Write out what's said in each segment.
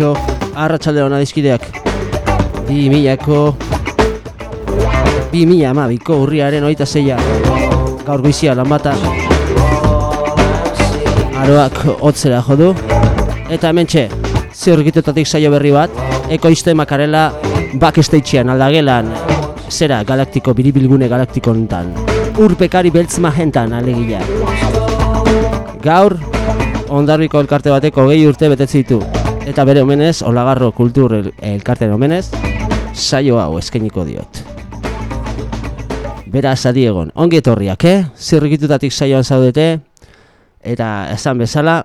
Kaixo, arratsalde hona dizkideak. Bi milako... Bi mila amabiko urriaren oita zeia. Gaur goizia lan bata. Aroak hotzera jodu. Eta hemen txe, zeurgitutatik saio berri bat. Ekoizte makarela backstagean aldagelan. Zera, galaktiko, biribilgune galaktiko nuntan. Urpekari beltz mahentan alegila. Gaur, ondarbiko elkarte bateko gehi urte betetzi ditu eta bere omenez, Olagarro Kultur el, elkarten omenez, saio hau eskainiko diot. Bera adi egon, ongi etorriak, eh? Zirrikitutatik saioan zaudete, eta esan bezala,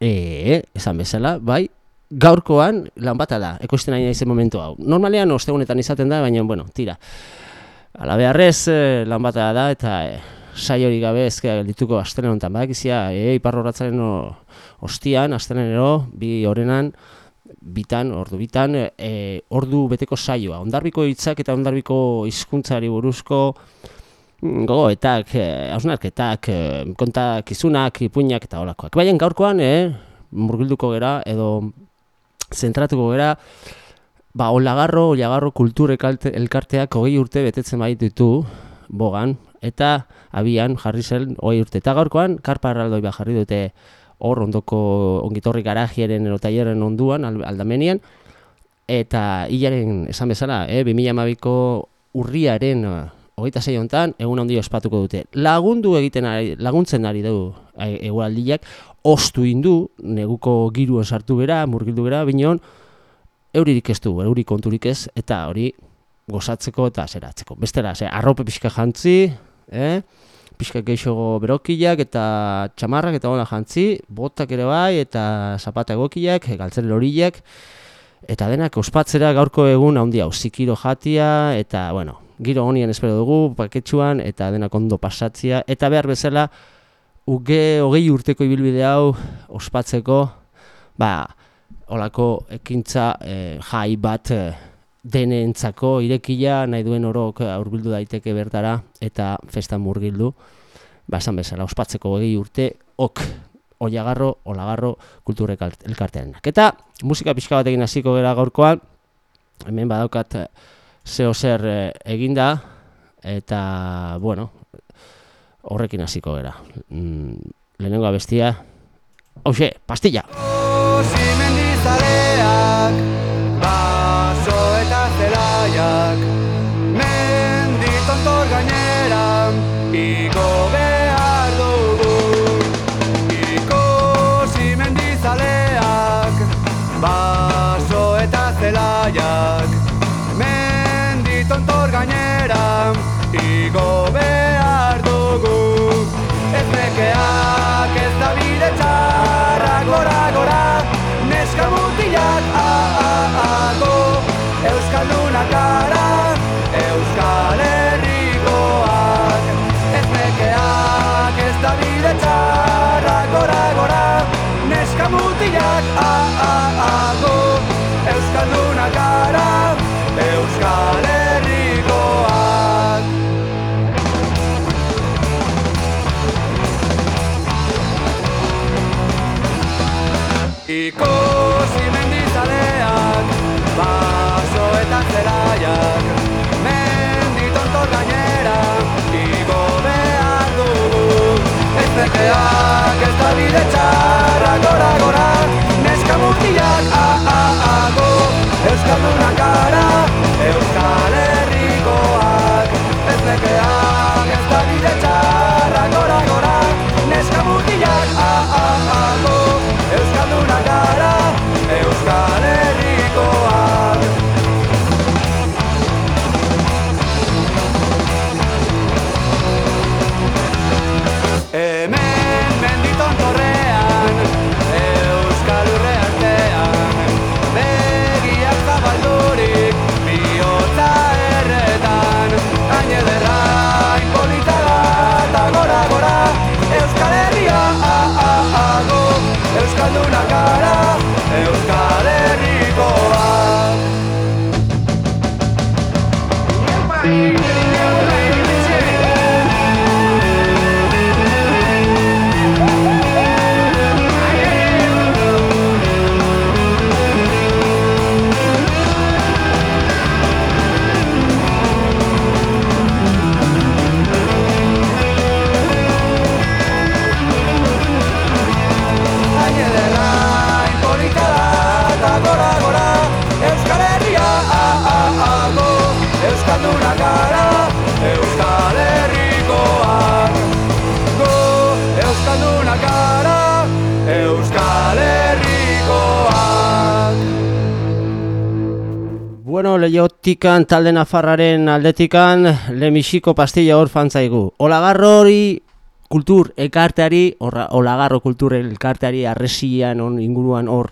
e, esan bezala, bai, gaurkoan lan bat da, ekoizten nahi naizen momentu hau. Normalean ostegunetan izaten da, baina, bueno, tira. Ala beharrez, eh, lan bat da, eta eh, saiori gabe ezkera dituko astelen honetan, badak izia, e, iparro ratzaren ostian, astelenero, bi horrenan, bitan, ordu bitan, e, ordu beteko saioa. Ondarbiko hitzak eta ondarbiko hizkuntzari buruzko mm, gogoetak, e, hausnarketak, e, kontak izunak, ipuinak eta holakoak. Baina gaurkoan, e, murgilduko gera, edo zentratuko gera, ba, olagarro, olagarro kultur elkarteak hogei urte betetzen baitu ditu, bogan, eta abian jarri zen hogei urte. Eta gaurkoan, karpa erraldoi jarri dute hor ondoko ongitorri garajiaren edo taileren onduan aldamenian eta hilaren esan bezala, eh 2012ko urriaren eh, hogeita sei hontan egun handi ospatuko dute. Lagundu egiten ari, laguntzen ari dugu eguraldiak ostu indu neguko giruan sartu bera, murgildu bera, binon euririk ez du, euri konturik ez eta hori gozatzeko eta zeratzeko. Bestela, ze arrope pixka jantzi, eh? pixka geixogo berokilak eta txamarrak eta hola jantzi, botak ere bai eta zapata egokiak, galtzen loriak, eta denak ospatzera gaurko egun handi hau, zikiro jatia, eta bueno, giro honien espero dugu, paketsuan, eta denak ondo pasatzia, eta behar bezala, uge hogei urteko ibilbide hau ospatzeko, ba, holako ekintza eh, jai bat eh, denentzako irekila nahi duen orok aurbildu daiteke bertara eta festa murgildu. Ba esan bezala ospatzeko egei urte ok oiagarro olagarro kulturek elkartearenak. Eta musika pixka batekin hasiko gera gaurkoan hemen badaukat eh, zeo zer eh, eginda eta bueno horrekin hasiko gera mm, lehenengo bestia hauxe, pastilla! Zelaiak Ez beteak ez da bide txarra Gora, gora, neska mutiak A, a, a, go. Euskaldunak gara Lehiotikan talde nafarraren aldetikan lemisiko pastilla hor fantzaigu. Olagarro hori kultur elkarteari, olagarro kultur elkarteari arresian on inguruan hor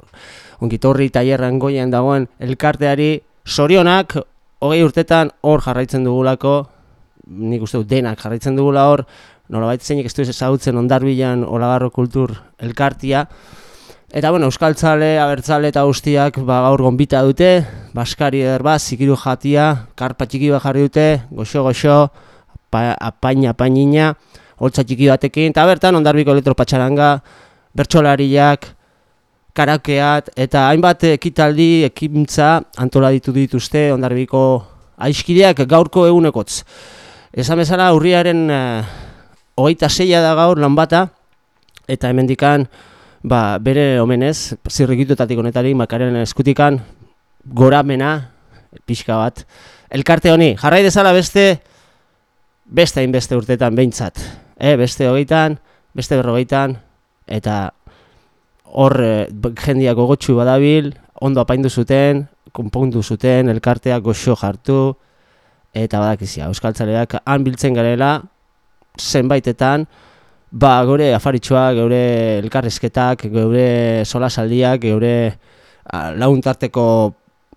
ongitorri tailerran goian dagoen elkarteari sorionak hogei urtetan hor jarraitzen dugulako, nik uste dut denak jarraitzen dugula hor, nolabait zeinik ez du ezagutzen ondarbilan olagarro kultur elkartia, Eta bueno, euskaltzale, abertzale eta guztiak ba, gaur gonbita dute, baskari erba, zikiru jatia, karpa txiki bat jarri dute, goxo-goxo, apaina, apainina, holtza txiki batekin, eta bertan ondarbiko elektropatxaranga, bertsolariak, karakeat, eta hainbat ekitaldi, ekintza, antola ditu dituzte, ondarbiko aizkideak gaurko egunekotz. Esan bezala, urriaren uh, hogeita zeia da gaur lan bata, eta hemendikan, ba, bere omenez, zirrikitutatik honetari, makaren eskutikan, goramena, pixka bat, elkarte honi, jarrai dezala beste, beste hainbeste urtetan behintzat, e, beste hogeitan, beste berrogeitan, eta hor e, jendiak gogotxu badabil, ondo apaindu zuten, konpondu zuten, elkarteak goxo jartu, eta badakizia, euskaltzaleak han biltzen garela, zenbaitetan, Ba, gure afaritxoa, geure elkarrezketak, geure solasaldiak, geure launtarteko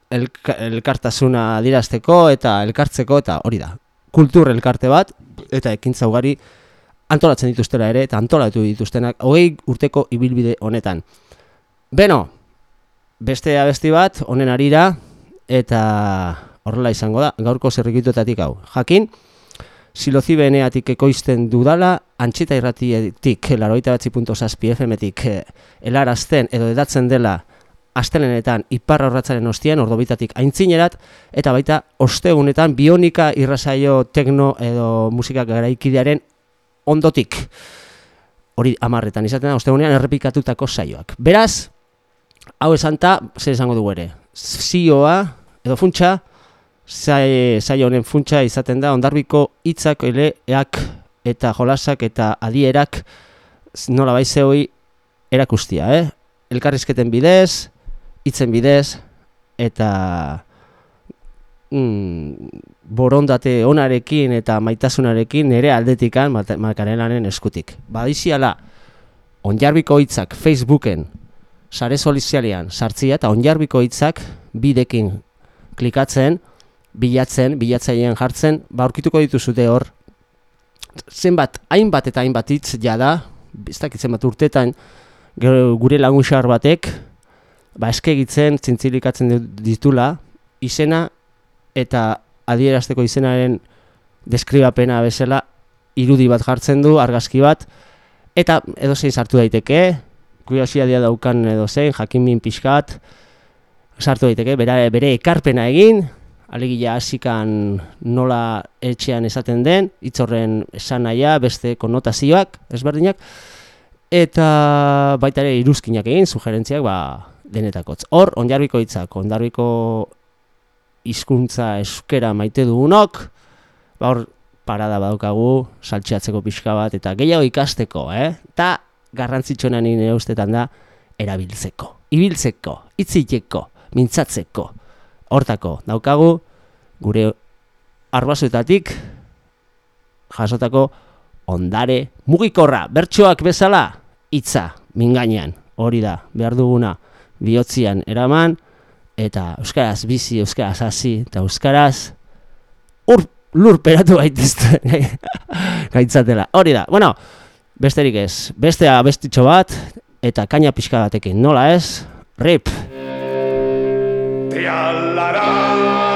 elkartasuna dirazteko eta elkartzeko, eta hori da, kultur elkarte bat, eta ekintza ugari antolatzen dituztera ere, eta antolatu dituztenak, hogei urteko ibilbide honetan. Beno, beste abesti bat, honen arira, eta horrela izango da, gaurko zerrikituetatik hau. Jakin, silozibeneatik ekoizten dudala, antxita irratietik, laroita batzi FMtik, eh, helarazten edo edatzen dela astelenetan iparra horratzaren ostian, ordobitatik aintzinerat, eta baita ostegunetan bionika irrazaio tekno edo musika garaikidearen ondotik. Hori amarretan izaten da, ostegunean errepikatutako saioak. Beraz, hau esanta, zer esango dugu ere, zioa edo funtsa, zai, honen funtsa izaten da ondarbiko hitzak eleak eta jolasak eta adierak nola baize hoi erakustia, eh? Elkarrizketen bidez, hitzen bidez, eta mm, borondate onarekin eta maitasunarekin nire aldetikan makarelanen eskutik. Badiziala, onjarbiko hitzak Facebooken, sare solizialean sartzia eta onjarbiko hitzak bidekin klikatzen, bilatzen, bilatzailean jartzen, ba aurkituko dituzute hor. Zenbat, hainbat eta hainbat hitz jada, ez dakit zenbat urtetan gure lagun batek, ba eskegitzen, zintzilikatzen ditula, izena eta adierazteko izenaren deskribapena bezala irudi bat jartzen du, argazki bat, eta edo zein sartu daiteke, kuriosia dia daukan edo zein, jakin min pixkat, sartu daiteke, bere, bere ekarpena egin, alegia hasikan nola etxean esaten den, hitzorren esan naia, beste konotazioak, ezberdinak, eta baita ere iruzkinak egin, sugerentziak, ba, denetakotz. Hor, onjarbiko hitzak, onjarbiko hizkuntza eskera maite dugunok, ba, hor, parada badaukagu, saltxeatzeko pixka bat, eta gehiago ikasteko, eh? Ta, garrantzitsuenan nire ustetan da, erabiltzeko, ibiltzeko, itziteko, mintzatzeko, hortako. Daukagu gure arbazuetatik jasotako ondare mugikorra. Bertsoak bezala hitza mingainan hori da behar duguna bihotzian eraman eta euskaraz bizi euskaraz hasi eta euskaraz ur lurperatu gaitezte gaitzatela hori da. Bueno besterik ez. Bestea bestitxo bat eta kaina pixka batekin. Nola ez? Rip e alla radio.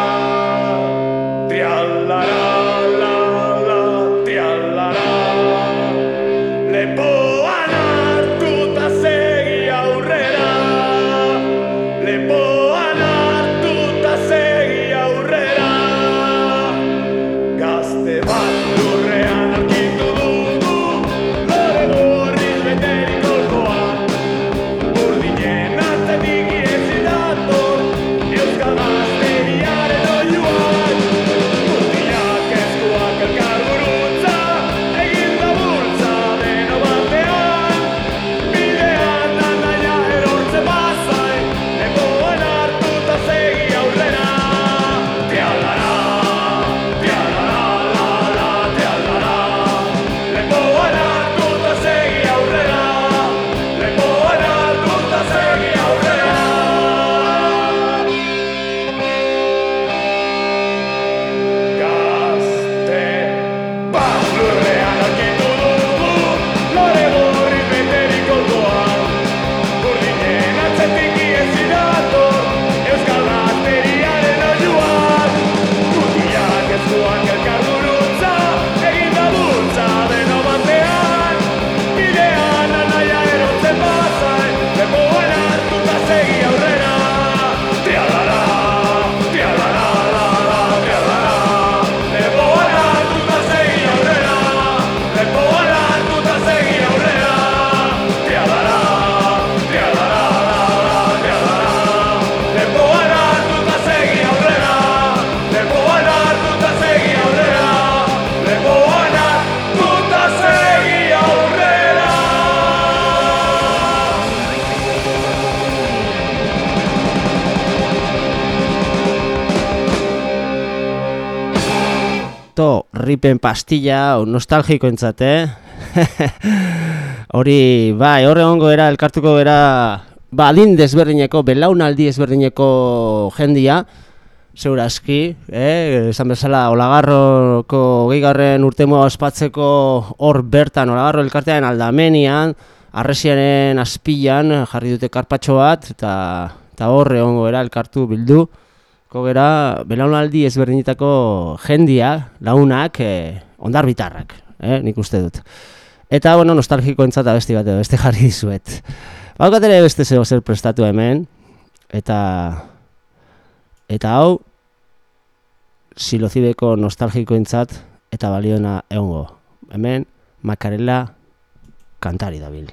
Harripen pastilla, o nostalgiko entzat, eh? Hori, bai, horre ongo era, elkartuko era, ba, adin desberdineko, belaunaldi desberdineko jendia, Zeurazki, eh? esan bezala, Olagarroko gehigarren urtemua ospatzeko hor bertan, Olagarro elkartean aldamenian, arresiaren azpilan jarri dute karpatxo bat, eta, eta horre ongo era elkartu bildu, Kogera, belaunaldi ezberdinetako jendia, launak, eh, ondar bitarrak, eh, nik uste dut. Eta, bueno, nostalgiko entzata besti bat, beste jarri dizuet. Baukat ere beste zego zer prestatu hemen, eta, eta hau, silozibeko nostalgiko entzat, eta baliona egongo. Hemen, makarela kantari dabil.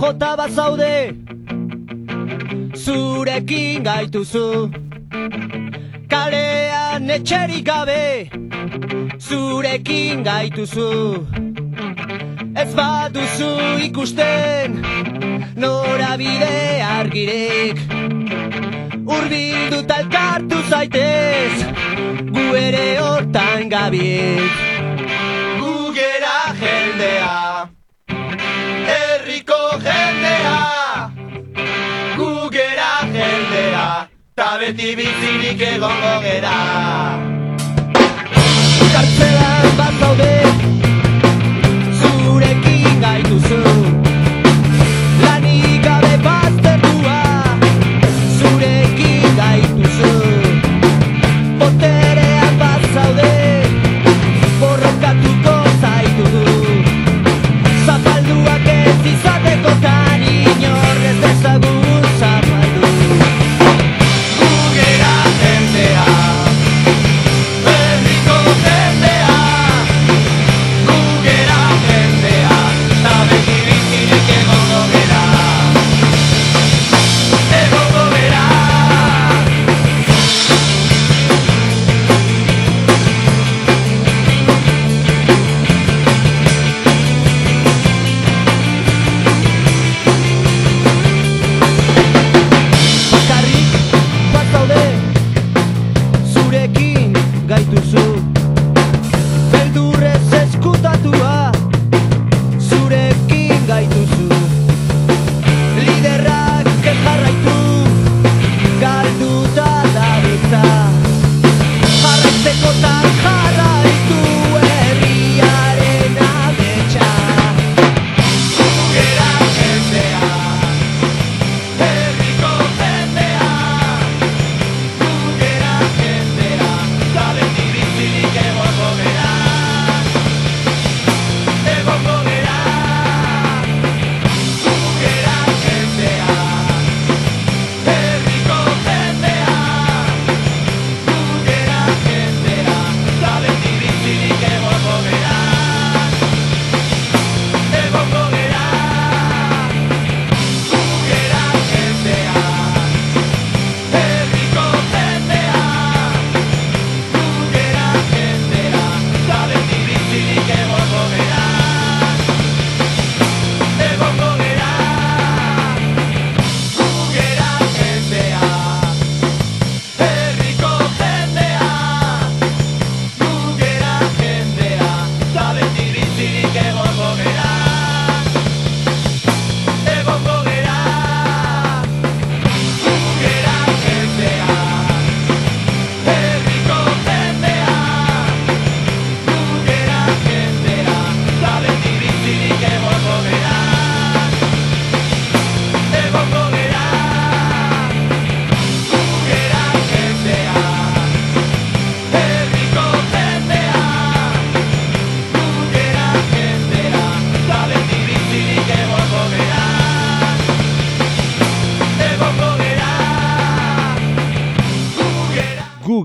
Jota bat zaude. Zurekin gaituzu. Kalean etxerik gabe. Zurekin gaituzu. Ez baduzu ikusten Norabide argirek Urbildu talkartu zaitez Gu ere hortan gabiek beti bizirik egongo gera. Kartzelan bat zaude Zurekin gaituzu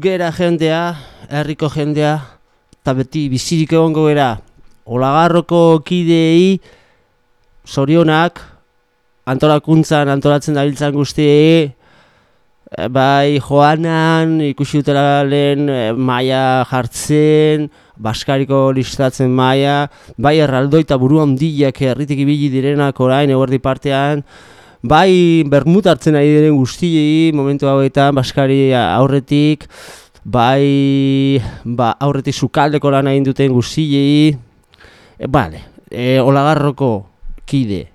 gera jendea, herriko jendea, eta beti bizirik egongo gera, olagarroko kidei, zorionak, antolakuntzan antolatzen dabiltzan guztiei, Eh, bai joanan, ikusi dutela lehen eh, maia jartzen, Baskariko listatzen maia, bai erraldoi eta buru handiak herritik ibili direnak orain eguerdi partean, bai bermut hartzen ari diren guztiei momentu hauetan Baskari aurretik, bai ba, aurretik sukaldeko lan egin duten guztiei, e, bale, e, olagarroko kide,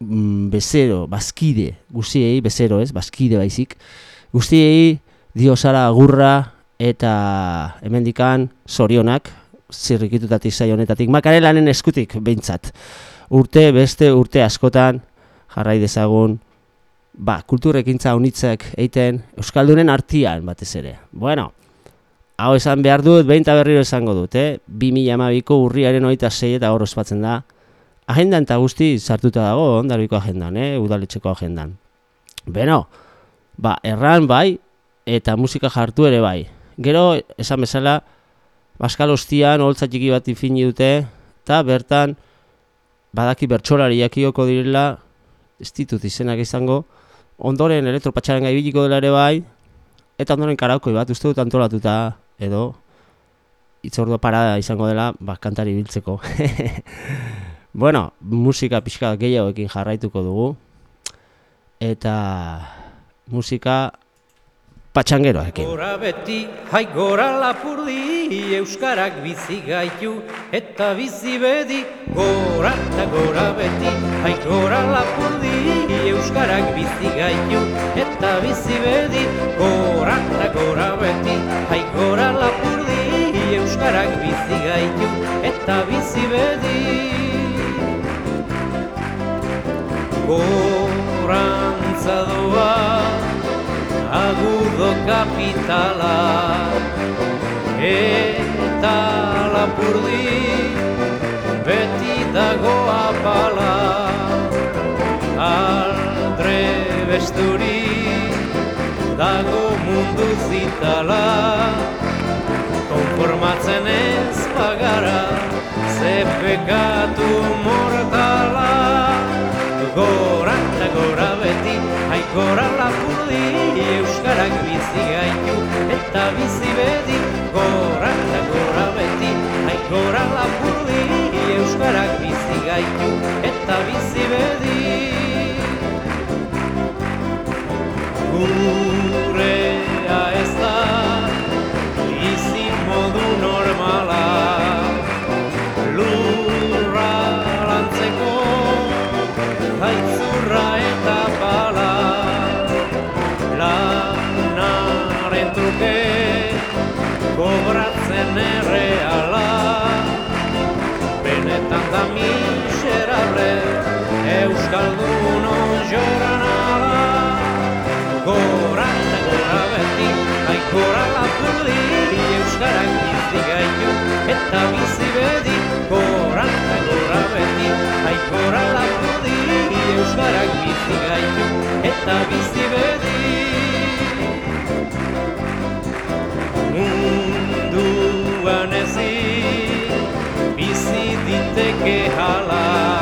mm, bezero, bazkide, guztiei, bezero ez, bazkide baizik, guztiei diosara agurra eta hemendikan zorionak, zirrikitutatik zai honetatik, makarelanen eskutik behintzat. Urte, beste urte askotan, jarrai dezagun, ba, kulturekintza unitzek eiten Euskaldunen artian batez ere. Bueno, hau esan behar dut, behin eta berriro esango dut, eh? 2012ko urriaren hogeita sei eta hor ospatzen da. Agendan eta guzti sartuta dago, ondarbiko agendan, eh? udaletxeko agendan. Beno, ba, erran bai, eta musika jartu ere bai. Gero, esan bezala, Baskal ostian, holtza txiki bat ifini dute, eta bertan, badaki bertsolariak ioko direla, ez ditut izenak izango, ondoren elektropatxaren gai biliko dela ere bai, eta ondoren karaokoi bat, uste dut antolatuta, edo, itzordua parada izango dela, ba, kantari biltzeko. bueno, musika pixka gehiagoekin jarraituko dugu, eta musika patxangeroekin. Gora beti, hai gora lapurdi, euskarak bizi gaitu, eta bizi bedi, gora eta gora beti, hai gora lapurdi, euskarak bizi gaitu, eta bizi bedi, gora eta gora beti, hai gora lapurdi, euskarak bizi gaitu, eta bizi bedi. Gorantza doa, agudo kapitala eta lapurdi beti dago apala. Aldre besturi dago mundu zitala. Konformatzen ez pagara ze pekatu mortala gora lapurdi euskarak bizi gaitu eta bizi bedi gora eta gora beti. Hai gora lapurdi euskarak bizi gaitu eta bizi bedi. Gurea ez da bizi modu normala. Lurra lantzeko haitzurra kobratzen erreala benetan da miserable euskaldun onjoran ala. Gora eta gora beti hai gora lapurdi euskarak bizi gaitu eta bizi bedi. Gora eta gora beti hai gora lapurdi euskarak bizi gaitu eta bizi bedi bizi diteke hala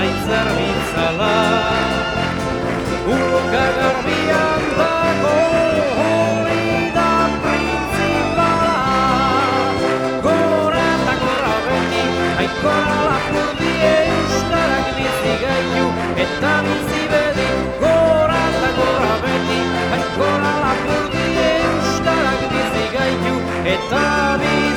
aintzar bintzala Uka garbian dago hori da prinsipala Gora eta gora beti aikora lapurdi euskarak bizi gaitu eta bizi bedi. Gora eta gora beti aikora lapurdi euskarak bizi gaitu eta bizi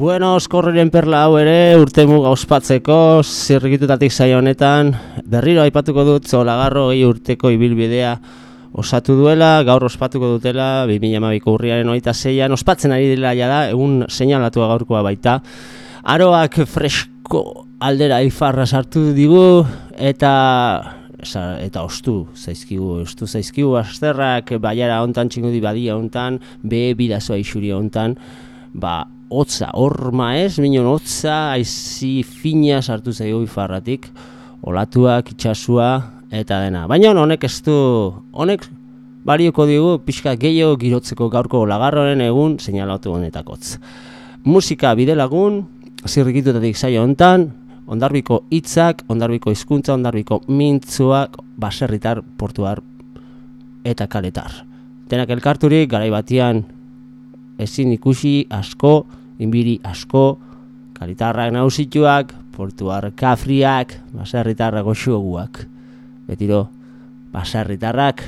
Bueno, oskorreren perla hau ere urtemu ospatzeko zirrikitutatik saio honetan. Berriro aipatuko dut zolagarro gehi urteko ibilbidea osatu duela, gaur ospatuko dutela 2012ko urriaren hogeita zeian ospatzen ari dela ja da, egun seinalatua gaurkoa baita. Aroak fresko aldera ifarra sartu digu eta eta ostu zaizkigu, ostu zaizkigu asterrak baiara hontan txingudi badia hontan, be bidazoa isuri hontan, ba hotza, horma ez, minon hotza, aizi fina sartu zaigu ifarratik, olatuak, itxasua, eta dena. Baina honek ez du, honek balioko digu pixka gehiago girotzeko gaurko lagarroren egun seinalatu honetakotz. Musika bidelagun, zirrikitutatik saio hontan, ondarbiko hitzak, ondarbiko hizkuntza, ondarbiko mintzuak, baserritar, portuar eta kaletar. Denak elkarturik, garai batian ezin ikusi asko, inbiri asko, kalitarrak nausituak, portuar kafriak, baserritarrak goxuoguak. Betiro, baserritarrak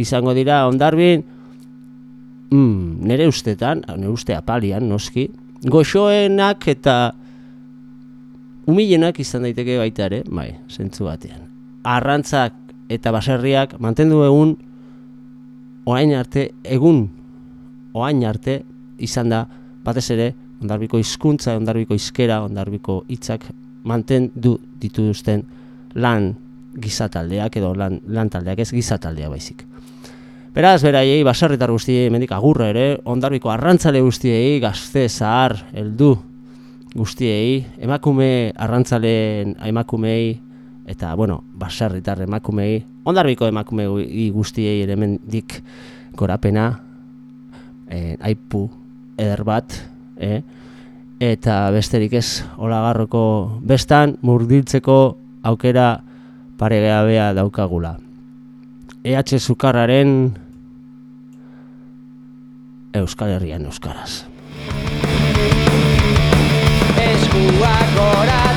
izango dira ondarbin, mm, nire ustetan, nire uste apalian, noski, goxoenak eta umilenak izan daiteke baita ere, bai, zentzu batean. Arrantzak eta baserriak mantendu egun orain arte, egun orain arte izan da batez ere ondarbiko hizkuntza, ondarbiko hizkera, ondarbiko hitzak mantendu dituzten lan gizataldeak edo lan, lan taldeak ez gizataldea baizik. Beraz, beraiei, baserritar guztiei, hemendik agurra ere, ondarbiko arrantzale guztiei, gazte, zahar, heldu guztiei, emakume arrantzaleen emakumei, eta, bueno, baserritar emakumei, ondarbiko emakume gu- guztiei ere hemendik gorapena, eh, aipu eder bat, eh? eta besterik ez olagarroko bestan murdiltzeko aukera paregabea daukagula. EH Zukarraren Euskal Herrian Euskaraz. Eskuak goratuta,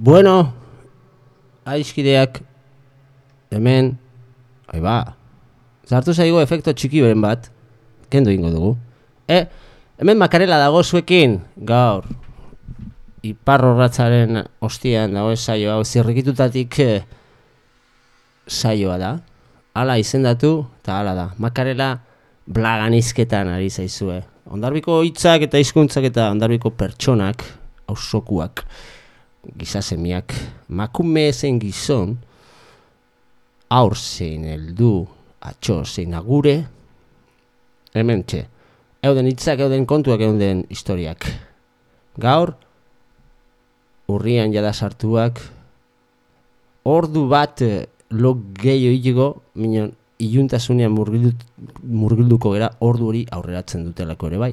Bueno, aizkideak, hemen, ai ba, zartu zaigu efekto txiki beren bat, kendu ingo dugu. E, hemen makarela dago zuekin, gaur, iparrorratzaren ostian dago saio hau, zirrikitutatik eh, saioa da. Hala izendatu, eta hala da. Makarela blaganizketan ari zaizue. Ondarbiko hitzak eta hizkuntzak eta ondarbiko pertsonak, ausokuak, gizasemiak, makume zen gizon, aur zein heldu, atxo zein agure, hemen txe, euden hitzak, euden kontuak, euden historiak. Gaur, urrian jada sartuak, ordu bat eh, lo gehiago hilego, minon, iluntasunean murgildut, murgilduko gera ordu hori aurreratzen dutelako ere bai.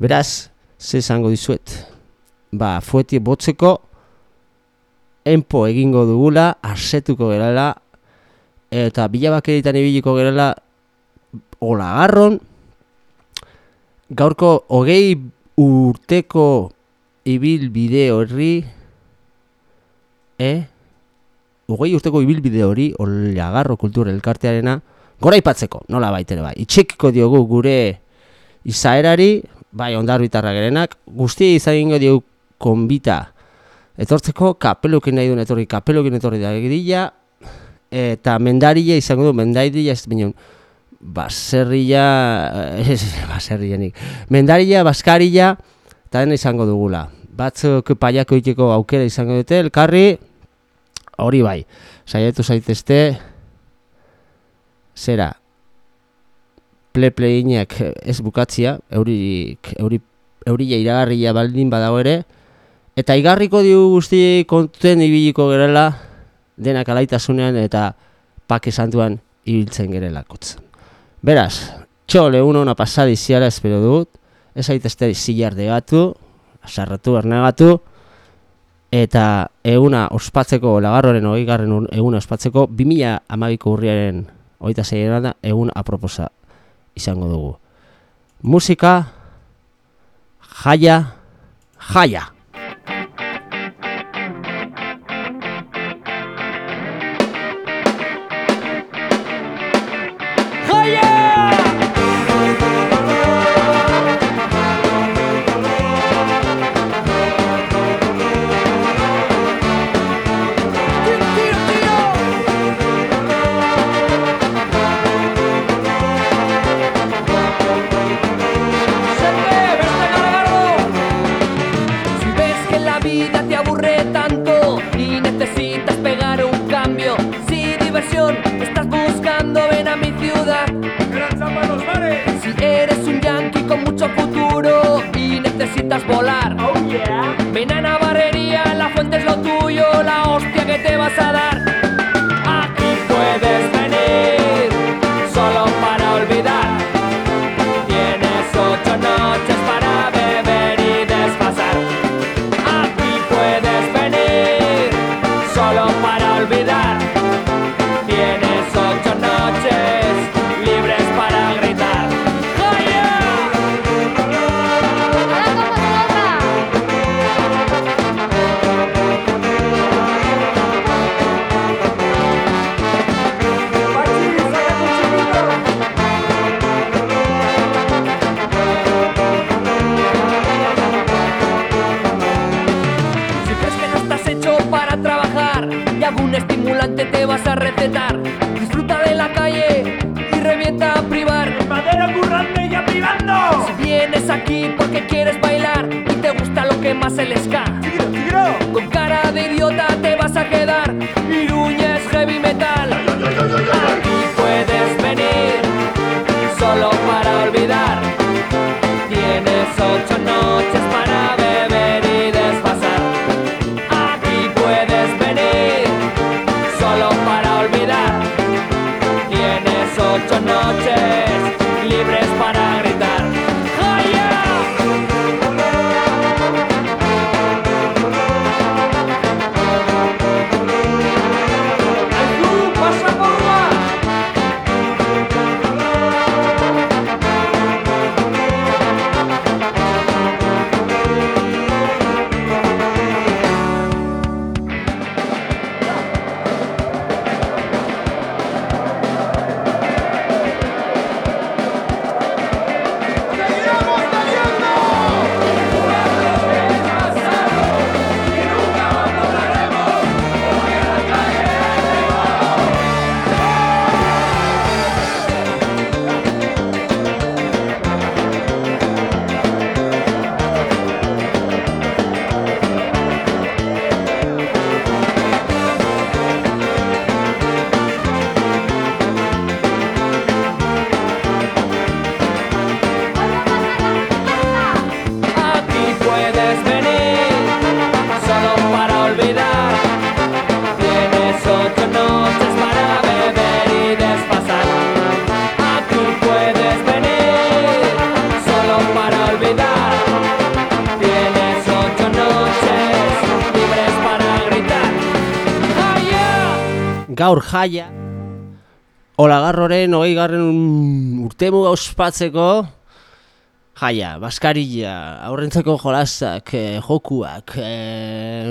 Beraz, ze esango dizuet, ba, fuetie botzeko, enpo egingo dugula, asetuko gerala, eta bilabakeritan ibiliko gerala, hola garron, gaurko hogei urteko ibilbide horri, e, hogei urteko ibilbide hori, olagarro kultur elkartearena, gora ipatzeko, nola baitere bai. Itxekiko diogu gure izaerari, bai ondarbitarra gerenak, guzti izan egingo diogu konbita etortzeko, kapelukin nahi duen etorri, kapelukin etorri da egidila, eta mendaria izango du, mendaria ez bineun, baserria, ez, baserria nik, mendaria, baskaria, eta dena izango dugula. Batzuk paiako iteko aukera izango dute, elkarri, hori bai, saiatu zaitezte, zera, ple-pleinak ez bukatzia, eurik, euri, eurila iragarria baldin badago ere, eta igarriko digu guzti kontuen ibiliko gerela, denak alaitasunean eta pake santuan ibiltzen gerelakotz. Beraz, txo lehun hona pasadiziara espero dut, ez aitezte zilarde gatu, asarratu, ernegatu, eta eguna ospatzeko, lagarroren hogei garren eguna ospatzeko, 2000 amabiko urriaren hogeita zeiena da, egun aproposa izango dugu. Musika, jaia, jaia! Gaur jaia Olagarroren hogei garren urtemu ospatzeko jaia, baskarilla, aurrentzako jolasak, eh, jokuak, eh,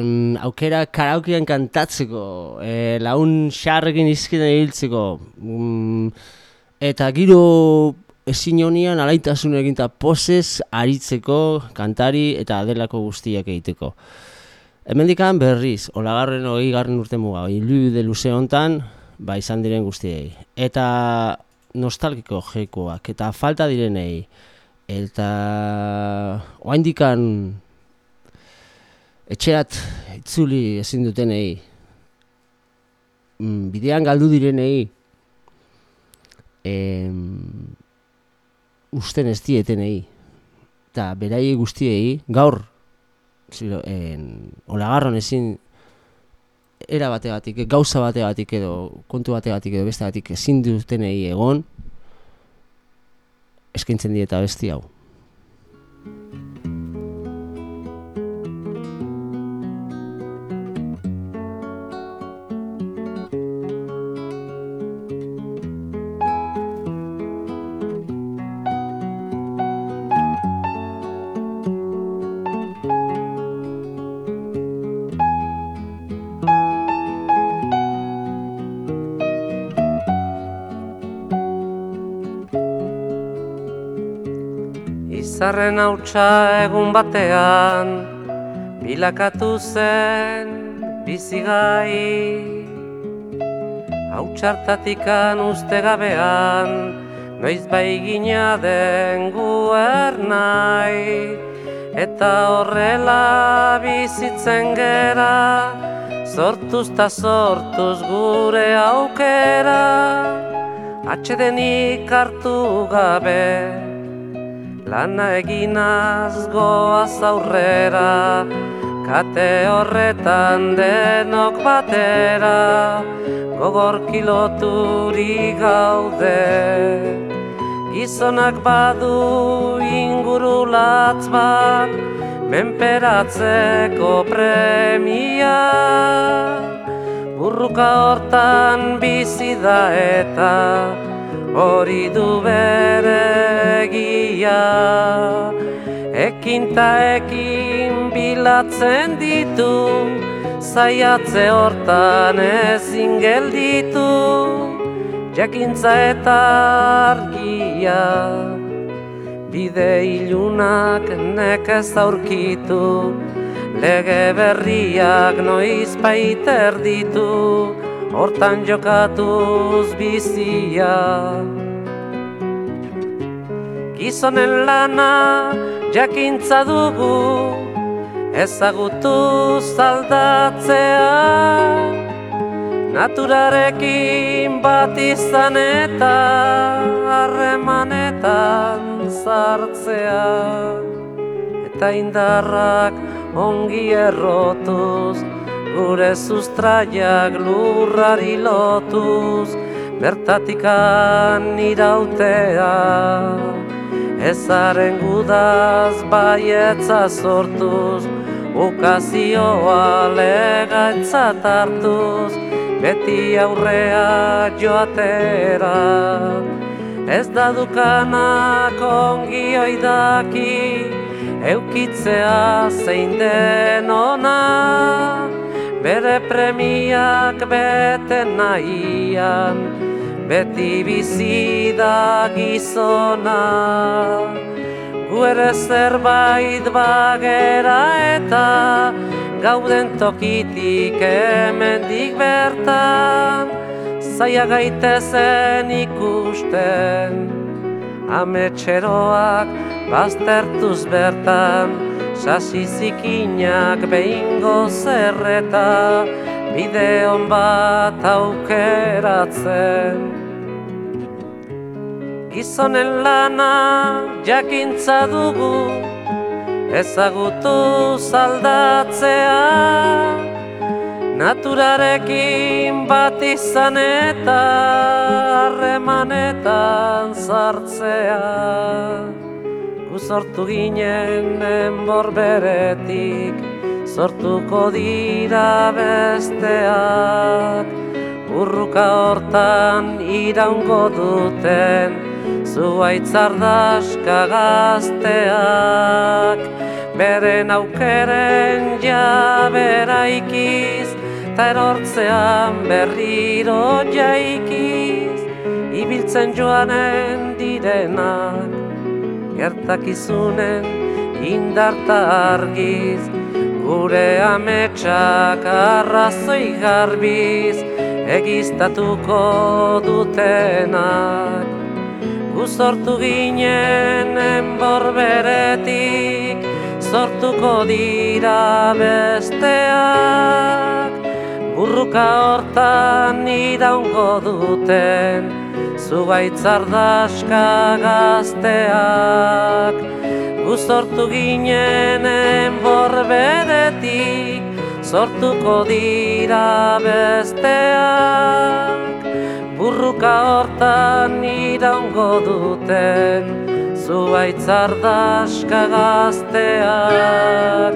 aukera karaukean kantatzeko, eh, laun xarrekin izkina hiltzeko, mm, eta giro ezin honian alaitasun egin eta posez aritzeko kantari eta adelako guztiak egiteko. Hemendikan berriz, olagarren hogei garren urte muga, ilu de luze hontan, ba izan diren guztiei. Eta nostalgiko jekoak, eta falta direnei, eta oaindikan etxerat itzuli ezin dutenei, mm, bidean galdu direnei, em, usten ez dietenei, eta beraiei guztiei, gaur, zilo, en, olagarron ezin, era bategatik, gauza bategatik edo, kontu bategatik edo bestegatik ezin dutenei egon, eskaintzen dieta besti hau. Izarren hautsa egun batean Bilakatu zen bizigai. Hautsartatikan uste gabean Noiz bai gina den guer nahi. Eta horrela bizitzen gera Sortuz ta sortuz gure aukera. Atxedenik hartu gabe Lana eginaz goaz aurrera, kate horretan denok batera, gogor kiloturi gaude. Gizonak badu inguru latz bat, menperatzeko premia. Burruka hortan bizi da eta, hori du bere egia Ekin ta ekin bilatzen ditu Zaiatze hortan ezin gelditu Jakintza eta argia Bide ilunak nekez aurkitu Lege berriak noiz baiter ditu hortan jokatuz bizia. Gizonen lana jakintza dugu, ezagutu zaldatzea. Naturarekin bat izan eta harremanetan zartzea. Eta indarrak ongi errotuz, gure sustraiak lurrari lotuz, bertatikan irautea. Ezaren gudaz baietza sortuz, ukazioa legaitzat hartuz, beti aurrea joatera. Ez da dukanak ongi oidaki, eukitzea zein den ona bere premiak bete nahian, beti bizi da gizona. Gu ere zerbait bagera eta gauden tokitik hemendik bertan, zaia gaitezen ikusten, ametxeroak baztertuz bertan, Sasi zikinak behingo zerreta Bide hon bat aukeratzen. Gizonen lana jakintza dugu Ezagutu zaldatzea. Naturarekin bat izan eta Harremanetan zartzea sortu ginen enbor beretik, sortuko dira besteak, burruka hortan iraungo duten zuaitzardaska gazteak. Beren aukeren jabera ikiz ta erortzean berriro jaikiz. Ibiltzen joanen direnak gertakizunen indarta argiz. Gure ametsak arrazoi garbiz egiztatuko dutenak. Gu sortu ginen enborberetik sortuko dira besteak. Burruka hortan iraungo duten zugaitzardaska gazteak gu sortu ginen enborberetik sortuko dira besteak. Burruka hortan iraungo duten zuaitzardaska gazteak.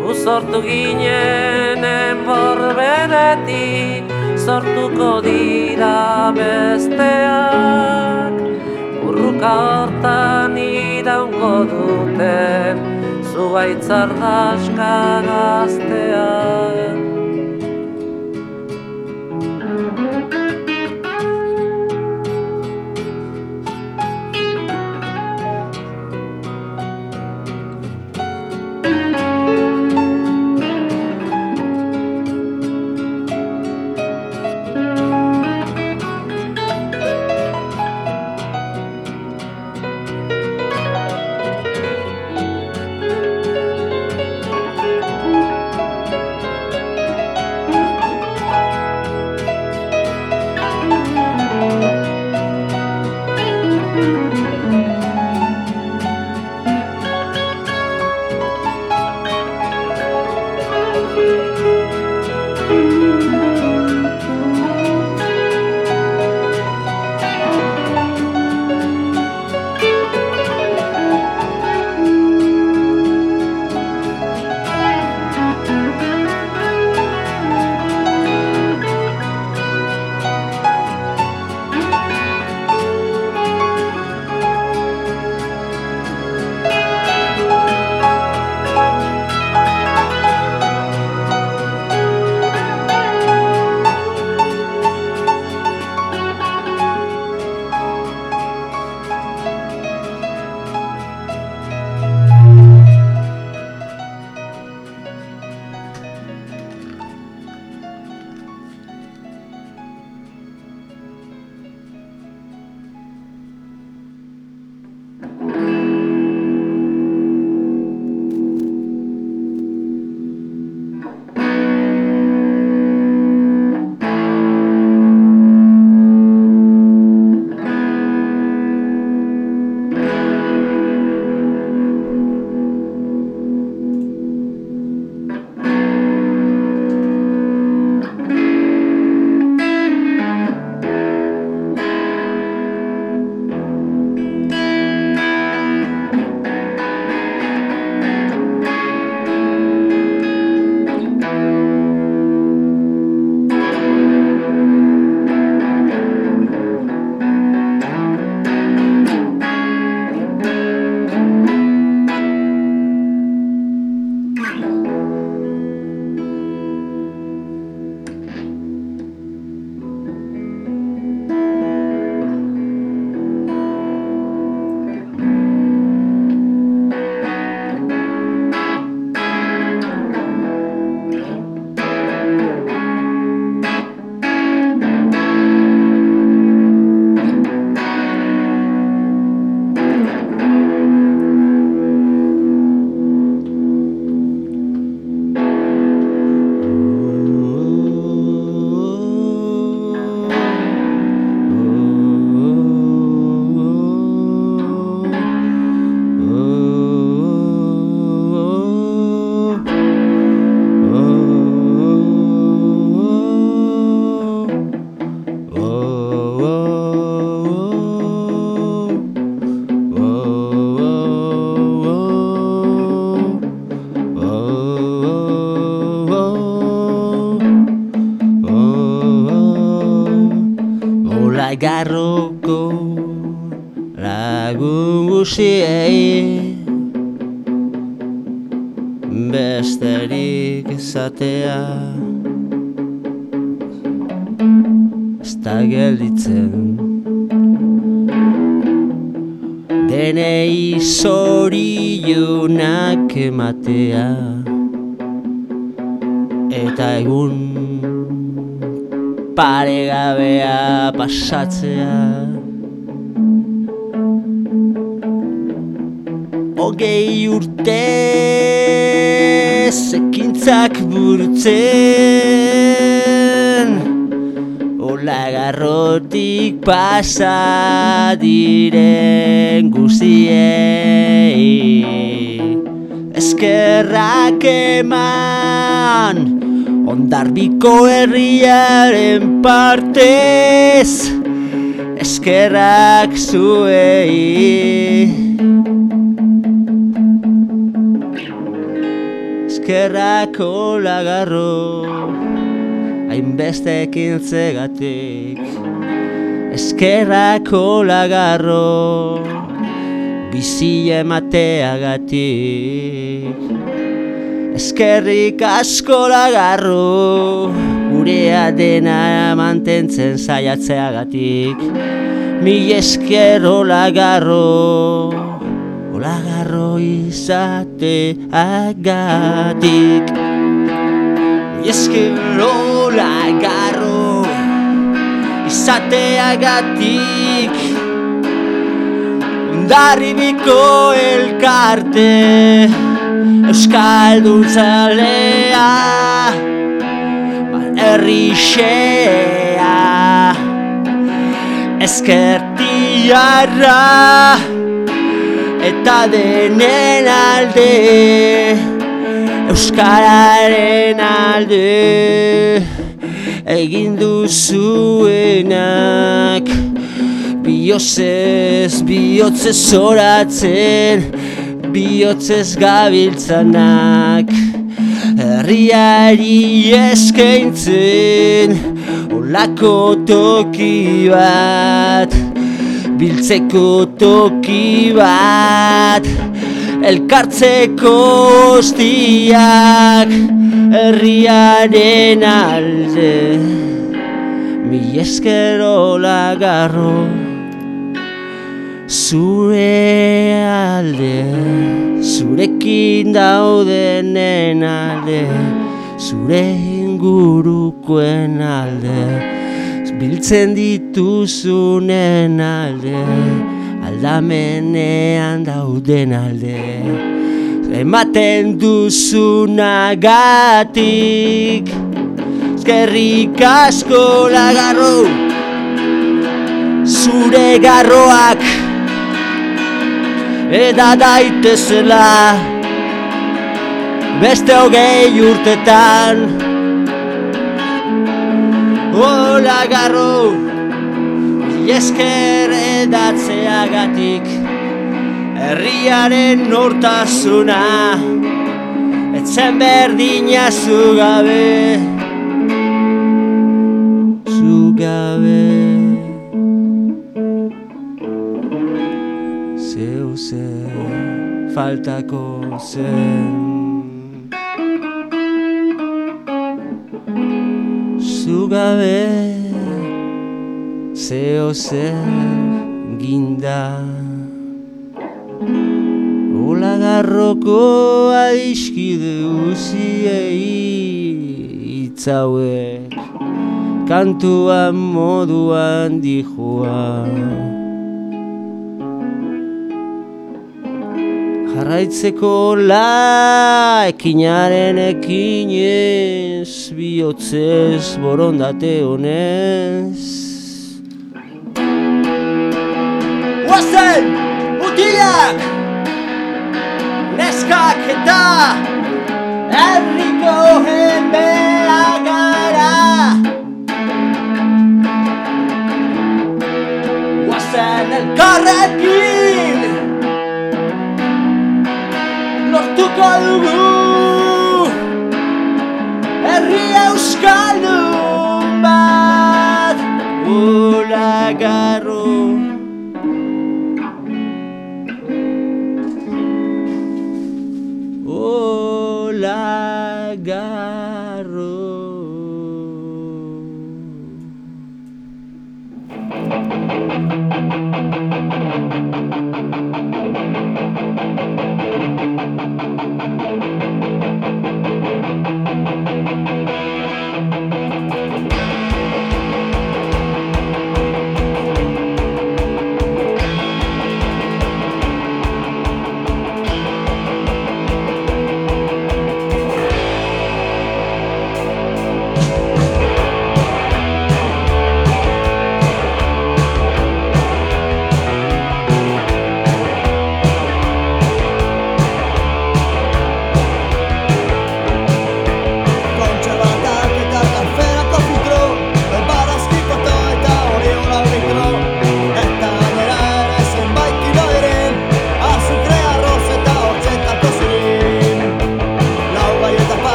Gu sortu ginen enborberetik sortuko dira besteak. Burruka hortan iraungo duten gazteak Olagarroko lagun guziei Besterik izatea Ez da gelditzen. Denei zorionak ematea. Eta egun paregabea pasatzea. Ogei urte zekintzak burutzen Olagarrotik pasa diren guziei Eskerrak eman Ondarbiko herriaren partez Eskerrak zuei. Eskerrak olagarro Hainbeste ekintzegatik Eskerrak olagarro Bizi emateagatik Eskerrik asko lagarro Gurea dena mantentzen saiatzeagatik. Mi esker olagarro Olagarro izateagatik Mi esker olagarro Izateagatik Ondarribiko elkarte Euskaldun zalea Errixea Ezkertiarra Eta denen alde Euskararen alde. Egin duzuenak Bihotzez, bihotzez zoratzen Bihotzez gabiltzanak Herriari eskaintzen Olako toki bat Biltzeko toki bat Elkartzeko ostiak Herriaren alde. Mi eskero lagarro Zure alde Zurekin daudenen alde Zure ingurukoen alde Biltzen dituzunen alde Aldamenean dauden alde. Ematen duzunagatik Eskerrik asko lagarro. Zure garroak Eda daitezela Beste hogei urtetan. Ola garro Esker edatzeagatik Herriaren nortasuna Etzen berdina zugabe Zugabe faltako zen. Zugabe Zeo zen ginda. Olagarroko aiskide uziei Itzauek kantuan moduan dijoa Jarraitzeko la ekinaren ekinez Bihotzez borondate honez. Guazen, mutilak, neskak eta herriko jendea gara. Guazen elkarrekin beharko dugu Herri euskaldun bat Ula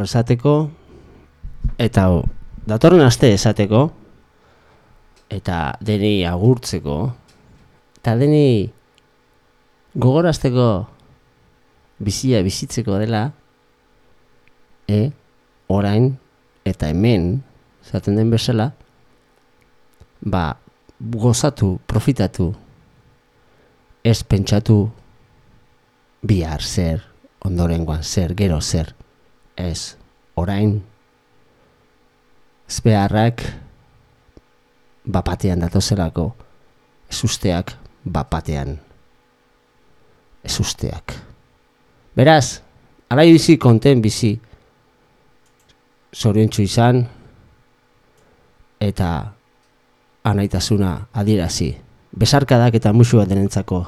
agur esateko eta o, datorren aste esateko eta deni agurtzeko eta deni gogorazteko bizia bizitzeko dela e, orain eta hemen zaten den bezala ba gozatu, profitatu ez pentsatu bihar zer ondorengoan zer, gero zer. Ez, orain, ez beharrak bapatean datozelako, ez usteak bapatean. Ez usteak. Beraz, alai bizi konten bizi, zoriontsu izan, eta anaitasuna adierazi. Besarkadak eta musua denentzako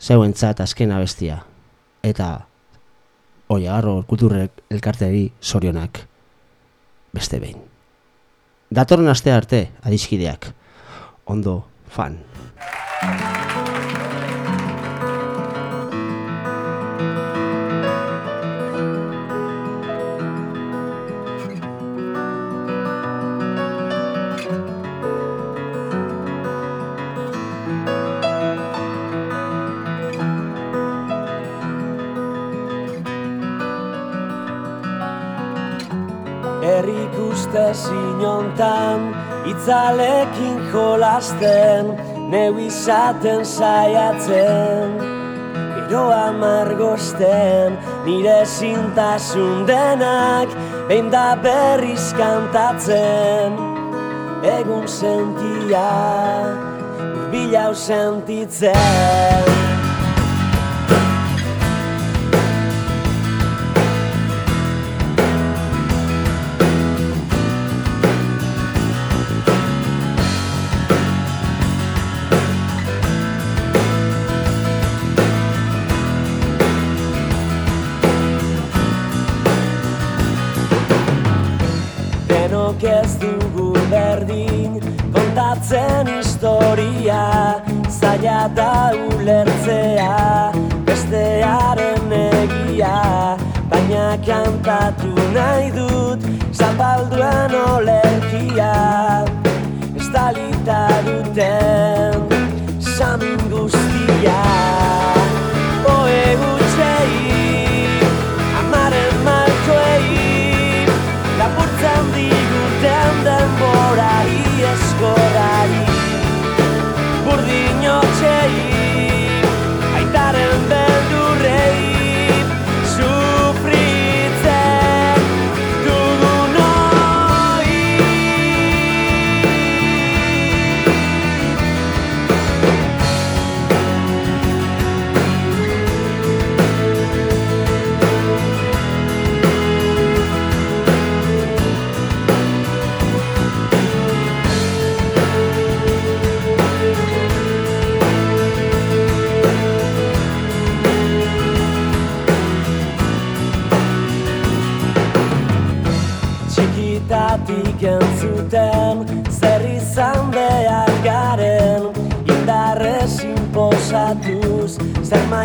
zeuentzat azken abestia. Eta oiagarro kulturrek elkarteari zorionak beste behin. Datorren aste arte, adiskideak. Ondo, fan. Zinontan Itzalekin jolasten Neu izaten saiatzen. Gero amargosten Nire zintasun denak Behin da berriz kantatzen. Egun sentia Urbilau sentitzen berdin Kontatzen historia Zaila da ulertzea Bestearen egia. Baina kantatu nahi dut Zapalduen olerkia Estalita duten Samin guztia. Oe gutxei Go I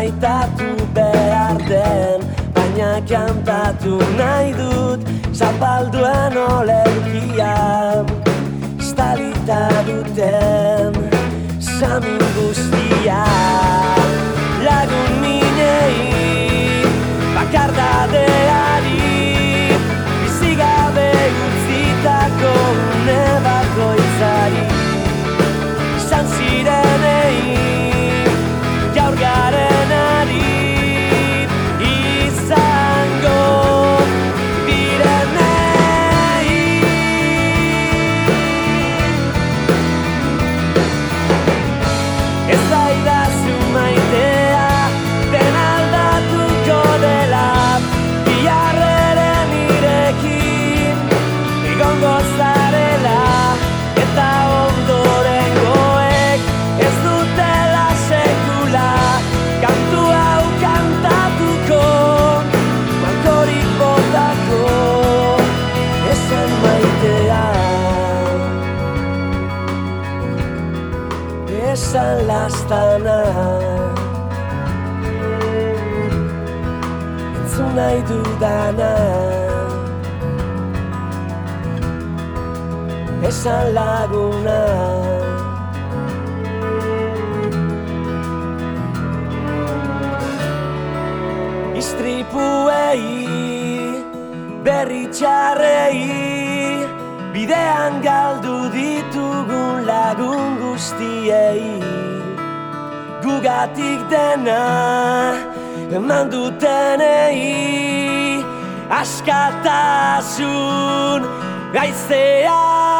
maitatu behar den Baina kantatu nahi dut zapalduen olerkia. Estalita duten samin guztia. Lagun minei bakardadeari dudana Esan laguna. Istripuei, berri txarrei Bidean galdu ditugun lagun guztiei. Gugatik dena eman dutenei askatasun gaizea